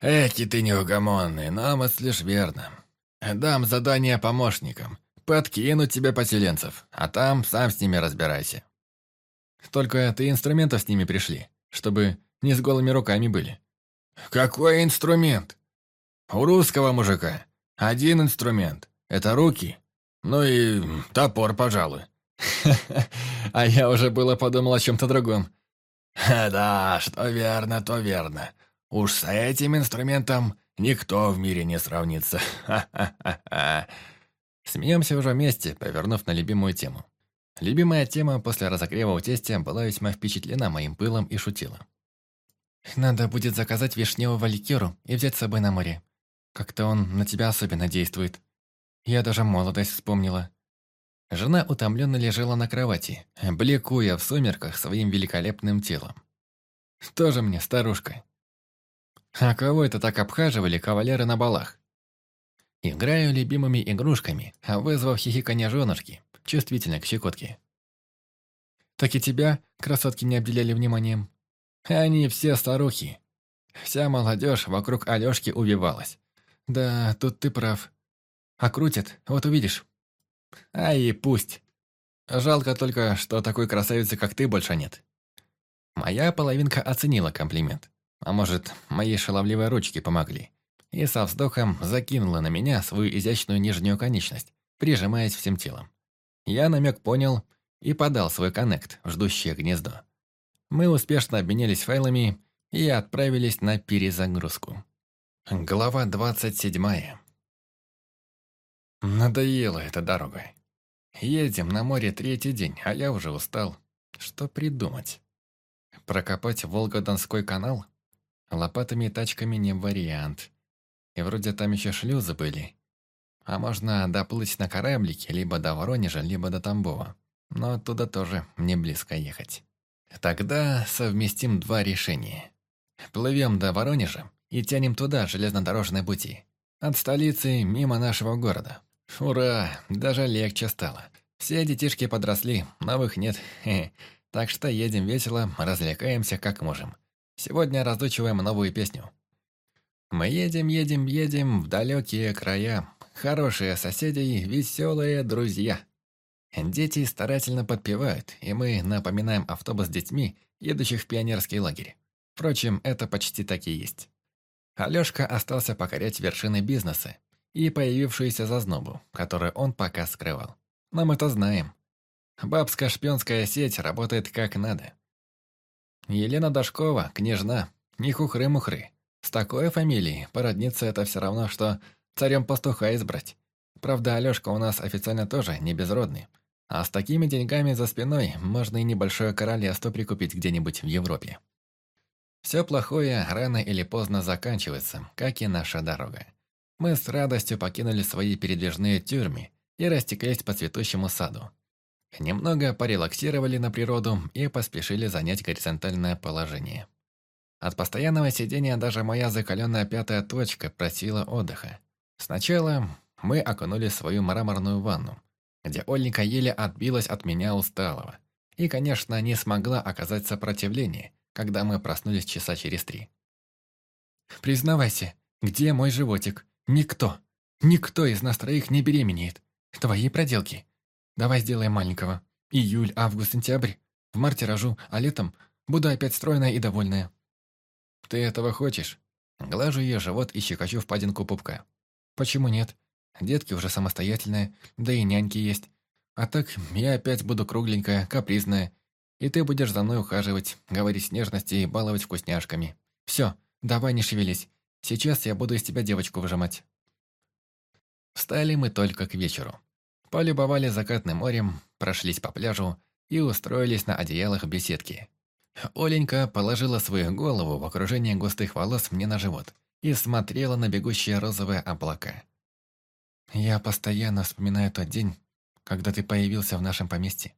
«Эки ты неугомонный, но мыслишь верно. Дам задание помощникам. Подкинуть тебе поселенцев, а там сам с ними разбирайся. Только ты инструментов с ними пришли, чтобы не с голыми руками были». «Какой инструмент?» «У русского мужика один инструмент — это руки, ну и топор, пожалуй». А я уже было подумал о чем-то другом. «Да, что верно, то верно. Уж с этим инструментом никто в мире не сравнится. Смеемся уже вместе, повернув на любимую тему. Любимая тема после разогрева у тестя была весьма впечатлена моим пылом и шутила. «Надо будет заказать вишневого ликеру и взять с собой на море. Как-то он на тебя особенно действует. Я даже молодость вспомнила». Жена утомленно лежала на кровати, бликуя в сумерках своим великолепным телом. «Тоже мне старушка. А кого это так обхаживали кавалеры на балах? Играю любимыми игрушками, а вызвав хихиканье женушки, чувствительно к щекотке. Так и тебя, красотки, не обделяли вниманием. Они все старухи. Вся молодежь вокруг Алёшки увивалась. Да, тут ты прав. А крутят, вот увидишь. А и пусть. Жалко только, что такой красавицы, как ты, больше нет. Моя половинка оценила комплимент. А может, мои шаловливые ручки помогли. И со вздохом закинула на меня свою изящную нижнюю конечность, прижимаясь всем телом. Я намек понял и подал свой коннект в ждущее гнездо. Мы успешно обменялись файлами и отправились на перезагрузку. Глава 27. Надоела эта дорога. Едем на море третий день, а я уже устал. Что придумать? Прокопать Волго-Донской канал? Лопатами и тачками не вариант. И вроде там еще шлюзы были. А можно доплыть на кораблике либо до Воронежа, либо до Тамбова. Но оттуда тоже не близко ехать. Тогда совместим два решения. Плывем до Воронежа и тянем туда железнодорожные пути. От столицы мимо нашего города. Ура, даже легче стало. Все детишки подросли, новых нет. Так что едем весело, развлекаемся как можем. Сегодня разучиваем новую песню. Мы едем, едем, едем в далекие края. Хорошие соседи, веселые друзья. Дети старательно подпевают, и мы напоминаем автобус с детьми, едущих в пионерский лагерь. Впрочем, это почти так и есть. Алёшка остался покорять вершины бизнеса и появившуюся зазнобу, которую он пока скрывал. Но мы это знаем. Бабская шпионская сеть работает как надо. Елена Дашкова, княжна, не хухры-мухры. С такой фамилией породниться это все равно, что царем пастуха избрать. Правда, Алёшка у нас официально тоже не безродный. А с такими деньгами за спиной можно и небольшое королевство прикупить где-нибудь в Европе. Все плохое рано или поздно заканчивается, как и наша дорога. Мы с радостью покинули свои передвижные тюрьмы и растеклись по цветущему саду. Немного порелаксировали на природу и поспешили занять горизонтальное положение. От постоянного сидения даже моя закаленная пятая точка просила отдыха. Сначала мы окунули свою мраморную ванну, где Ольника еле отбилась от меня усталого. И, конечно, не смогла оказать сопротивление, когда мы проснулись часа через три. «Признавайся, где мой животик? Никто, никто из нас троих не беременеет. Твои проделки. Давай сделаем маленького. Июль, август, сентябрь. В марте рожу, а летом буду опять стройная и довольная». «Ты этого хочешь?» Глажу ее живот и щекочу впадинку пупка. «Почему нет? Детки уже самостоятельные, да и няньки есть. А так я опять буду кругленькая, капризная. И ты будешь за мной ухаживать, говорить с нежностью и баловать вкусняшками. Все, давай не шевелись. Сейчас я буду из тебя девочку выжимать. Встали мы только к вечеру. Полюбовали закатным морем, прошлись по пляжу и устроились на одеялах беседки. Оленька положила свою голову в окружении густых волос мне на живот и смотрела на бегущие розовые облака. Я постоянно вспоминаю тот день, когда ты появился в нашем поместье.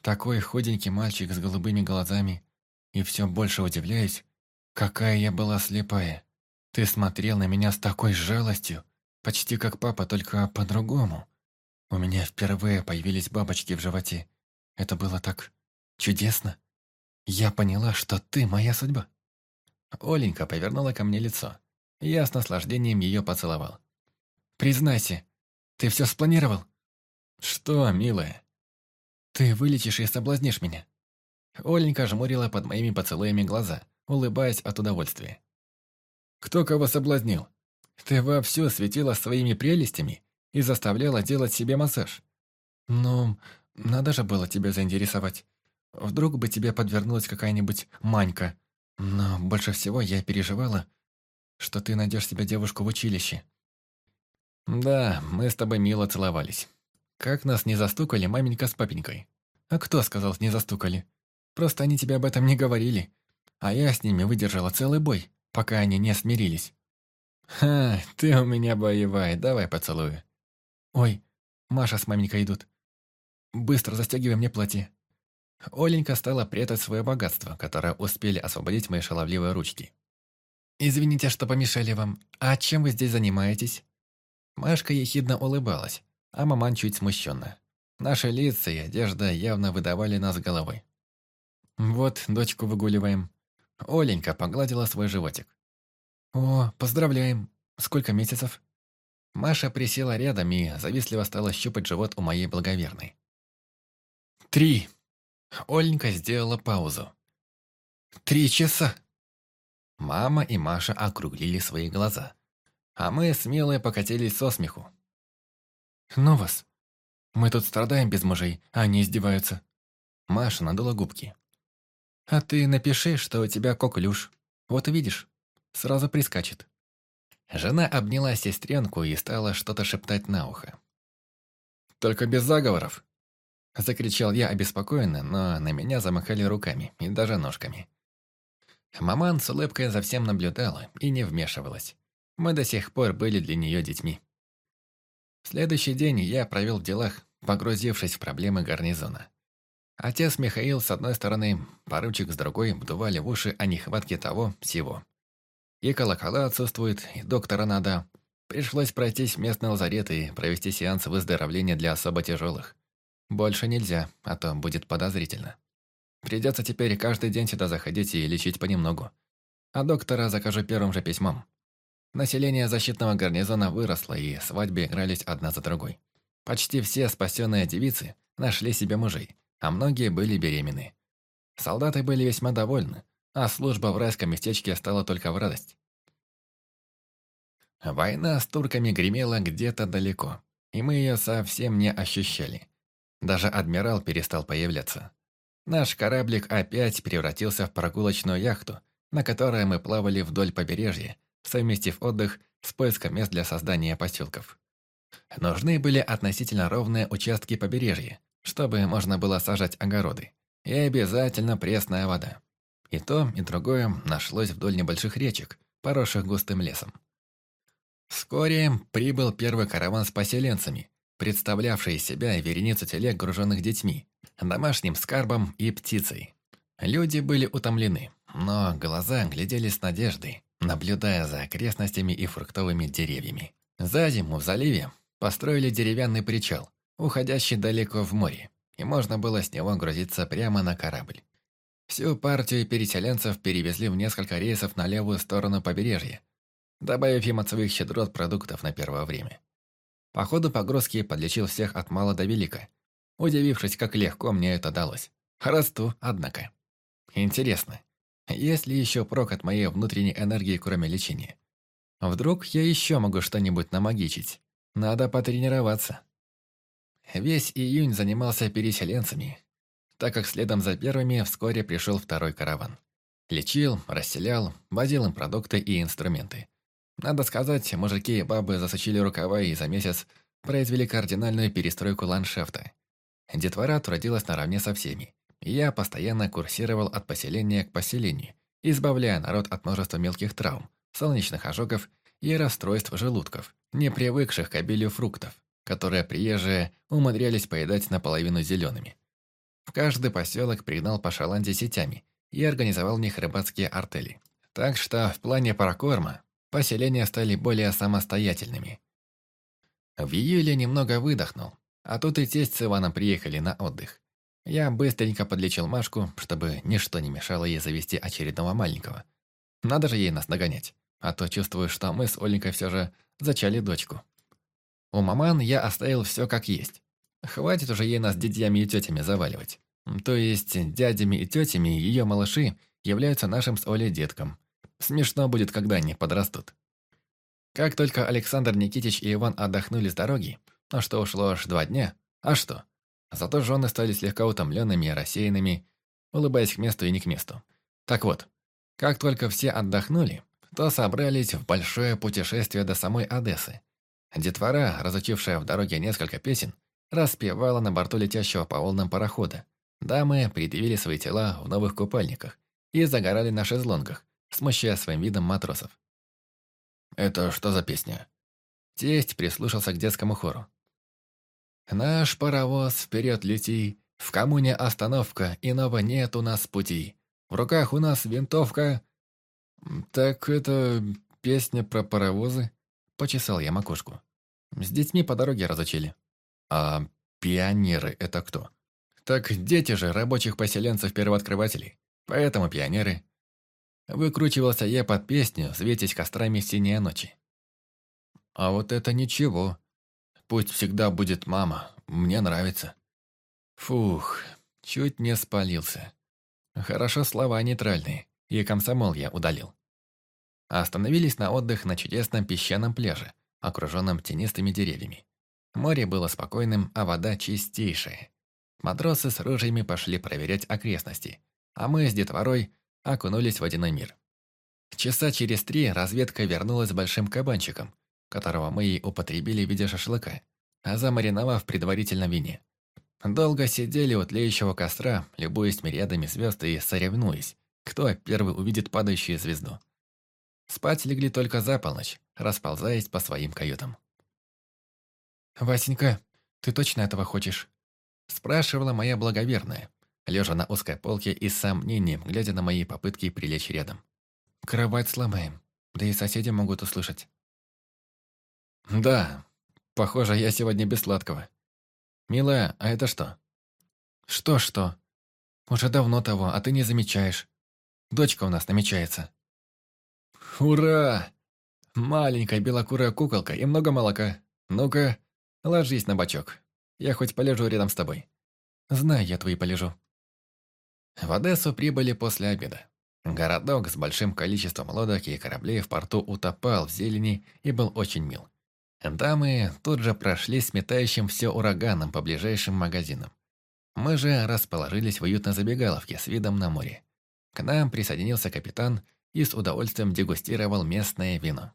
Такой худенький мальчик с голубыми глазами, и все больше удивляюсь, какая я была слепая. Ты смотрел на меня с такой жалостью, почти как папа, только по-другому. У меня впервые появились бабочки в животе. Это было так чудесно. Я поняла, что ты моя судьба. Оленька повернула ко мне лицо. Я с наслаждением ее поцеловал. Признайся, ты все спланировал?» «Что, милая?» «Ты вылечишь и соблазнишь меня». Оленька жмурила под моими поцелуями глаза, улыбаясь от удовольствия. «Кто кого соблазнил? Ты вовсю светила своими прелестями и заставляла делать себе массаж. Ну, надо же было тебя заинтересовать. Вдруг бы тебе подвернулась какая-нибудь манька. Но больше всего я переживала, что ты найдешь себе девушку в училище. «Да, мы с тобой мило целовались. Как нас не застукали маменька с папенькой?» «А кто сказал, не застукали? Просто они тебе об этом не говорили. А я с ними выдержала целый бой, пока они не смирились». «Ха, ты у меня боевая, давай поцелую». «Ой, Маша с маменькой идут. Быстро застегивай мне платье». Оленька стала прятать свое богатство, которое успели освободить мои шаловливые ручки. «Извините, что помешали вам. А чем вы здесь занимаетесь?» Машка ехидно улыбалась, а маман чуть смущенно. Наши лица и одежда явно выдавали нас головой. «Вот, дочку выгуливаем». Оленька погладила свой животик. «О, поздравляем. Сколько месяцев?» Маша присела рядом и завистливо стала щупать живот у моей благоверной. «Три!» Оленька сделала паузу. «Три часа!» Мама и Маша округлили свои глаза а мы смелые покатились со смеху. «Ну вас, мы тут страдаем без мужей, а они издеваются». Маша надула губки. «А ты напиши, что у тебя коклюш. Вот увидишь, сразу прискачет». Жена обняла сестренку и стала что-то шептать на ухо. «Только без заговоров!» Закричал я обеспокоенно, но на меня замахали руками и даже ножками. Маман с улыбкой за всем наблюдала и не вмешивалась. Мы до сих пор были для нее детьми. Следующий день я провел в делах, погрузившись в проблемы гарнизона. Отец Михаил с одной стороны, поручик с другой вдували в уши о нехватке того всего. И колокола отсутствуют, и доктора надо. Пришлось пройтись в местный лазарет и провести сеанс выздоровления для особо тяжелых. Больше нельзя, а то будет подозрительно. Придется теперь каждый день сюда заходить и лечить понемногу. А доктора закажу первым же письмом. Население защитного гарнизона выросло, и свадьбы игрались одна за другой. Почти все спасенные девицы нашли себе мужей, а многие были беременны. Солдаты были весьма довольны, а служба в райском местечке стала только в радость. Война с турками гремела где-то далеко, и мы ее совсем не ощущали. Даже адмирал перестал появляться. Наш кораблик опять превратился в прогулочную яхту, на которой мы плавали вдоль побережья, совместив отдых с поиском мест для создания поселков. Нужны были относительно ровные участки побережья, чтобы можно было сажать огороды. И обязательно пресная вода. И то, и другое нашлось вдоль небольших речек, поросших густым лесом. Вскоре прибыл первый караван с поселенцами, представлявший из себя вереницу телег, груженных детьми, домашним скарбом и птицей. Люди были утомлены, но глаза глядели с надеждой, наблюдая за окрестностями и фруктовыми деревьями. За зиму в заливе построили деревянный причал, уходящий далеко в море, и можно было с него грузиться прямо на корабль. Всю партию переселенцев перевезли в несколько рейсов на левую сторону побережья, добавив им от своих щедрот продуктов на первое время. По ходу погрузки подлечил всех от мала до велика, удивившись, как легко мне это далось. Расту, однако. Интересно, есть ли еще прок от моей внутренней энергии, кроме лечения? Вдруг я еще могу что-нибудь намагичить? Надо потренироваться. Весь июнь занимался переселенцами, так как следом за первыми вскоре пришел второй караван. Лечил, расселял, возил им продукты и инструменты. Надо сказать, мужики и бабы засучили рукава и за месяц произвели кардинальную перестройку ландшафта. Детвора трудилась наравне со всеми. Я постоянно курсировал от поселения к поселению, избавляя народ от множества мелких травм, солнечных ожогов и расстройств желудков, не привыкших к обилию фруктов, которые приезжие умудрялись поедать наполовину зелеными. В каждый поселок пригнал по шаланде сетями и организовал в них рыбацкие артели. Так что в плане прокорма поселения стали более самостоятельными. В июле немного выдохнул, а тут и тесть с Иваном приехали на отдых. Я быстренько подлечил Машку, чтобы ничто не мешало ей завести очередного маленького. Надо же ей нас догонять, а то чувствую, что мы с Оленькой все же зачали дочку. У маман я оставил все как есть. Хватит уже ей нас дядями и тетями заваливать. То есть дядями и тетями ее малыши являются нашим с Олей детком. Смешно будет, когда они подрастут. Как только Александр Никитич и Иван отдохнули с дороги, на что ушло аж два дня, а что? Зато жены стали слегка утомленными и рассеянными, улыбаясь к месту и не к месту. Так вот, как только все отдохнули, то собрались в большое путешествие до самой Одессы. Детвора, разучившая в дороге несколько песен, распевала на борту летящего по волнам парохода. Дамы предъявили свои тела в новых купальниках и загорали на шезлонгах, смущая своим видом матросов. «Это что за песня?» Тесть прислушался к детскому хору. «Наш паровоз вперед лети, в коммуне остановка, иного нет у нас пути. В руках у нас винтовка...» «Так это песня про паровозы?» Почесал я макушку. С детьми по дороге разучили. «А пионеры — это кто?» «Так дети же рабочих поселенцев-первооткрывателей. Поэтому пионеры. Выкручивался я под песню, светясь кострами синей ночи. А вот это ничего. Пусть всегда будет мама, мне нравится. Фух, чуть не спалился. Хорошо слова нейтральные, и комсомол я удалил. Остановились на отдых на чудесном песчаном пляже, окруженном тенистыми деревьями. Море было спокойным, а вода чистейшая. Матросы с ружьями пошли проверять окрестности, а мы с детворой окунулись в водяной мир. Часа через три разведка вернулась с большим кабанчиком, которого мы и употребили в виде шашлыка, а замариновав предварительно вине. Долго сидели у тлеющего костра, любуясь мириадами звезд и соревнуясь, кто первый увидит падающую звезду. Спать легли только за полночь, расползаясь по своим каютам. «Васенька, ты точно этого хочешь?» Спрашивала моя благоверная, лежа на узкой полке и с сомнением, глядя на мои попытки прилечь рядом. «Кровать сломаем, да и соседи могут услышать». «Да, похоже, я сегодня без сладкого. Милая, а это что?» «Что-что? Уже давно того, а ты не замечаешь. Дочка у нас намечается». «Ура! Маленькая белокурая куколка и много молока. Ну-ка, ложись на бочок. Я хоть полежу рядом с тобой. Знаю, я твои полежу». В Одессу прибыли после обеда. Городок с большим количеством лодок и кораблей в порту утопал в зелени и был очень мил. Дамы тут же прошли сметающим все ураганом по ближайшим магазинам. Мы же расположились в уютной забегаловке с видом на море. К нам присоединился капитан и с удовольствием дегустировал местное вино.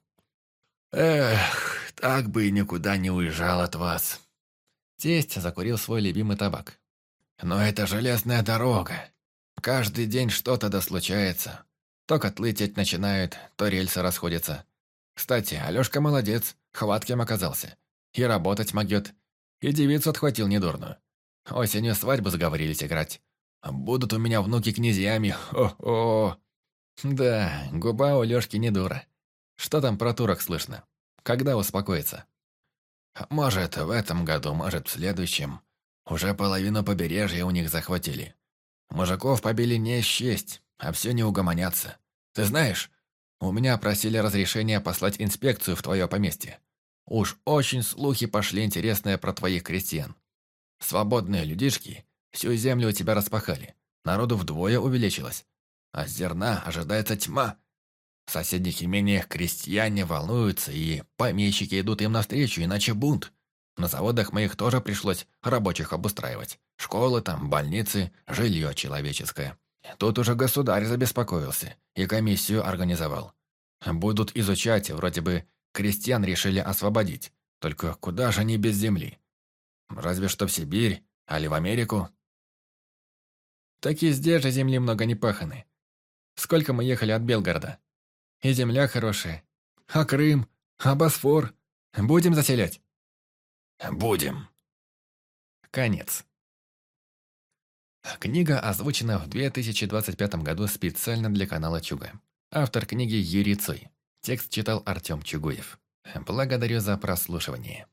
«Эх, так бы и никуда не уезжал от вас!» Тесть закурил свой любимый табак. «Но это железная дорога. Каждый день что-то да случается. То котлы теть начинают, то рельсы расходятся. Кстати, Алёшка молодец, хватким оказался. И работать могет. И девицу отхватил недурно. Осенью свадьбу заговорились играть. Будут у меня внуки князьями. О-о! Да, губа у Лёшки не дура. Что там про турок слышно? Когда успокоится? Может, в этом году, может, в следующем. Уже половину побережья у них захватили. Мужиков побили не счесть, а все не угомонятся. Ты знаешь, у меня просили разрешения послать инспекцию в твое поместье. Уж очень слухи пошли интересные про твоих крестьян. Свободные людишки всю землю у тебя распахали. Народу вдвое увеличилось. А зерна ожидается тьма. В соседних имениях крестьяне волнуются, и помещики идут им навстречу, иначе бунт. На заводах моих тоже пришлось рабочих обустраивать. Школы там, больницы, жилье человеческое. Тут уже государь забеспокоился и комиссию организовал. Будут изучать, вроде бы крестьян решили освободить. Только куда же они без земли? Разве что в Сибирь, али в Америку. Так и здесь же земли много не паханы. Сколько мы ехали от Белгорода? И земля хорошая. А Крым? А Босфор? Будем заселять? Будем. Конец. Книга озвучена в 2025 году специально для канала Чуга. Автор книги Юрий Цой. Текст читал Артем Чугуев. Благодарю за прослушивание.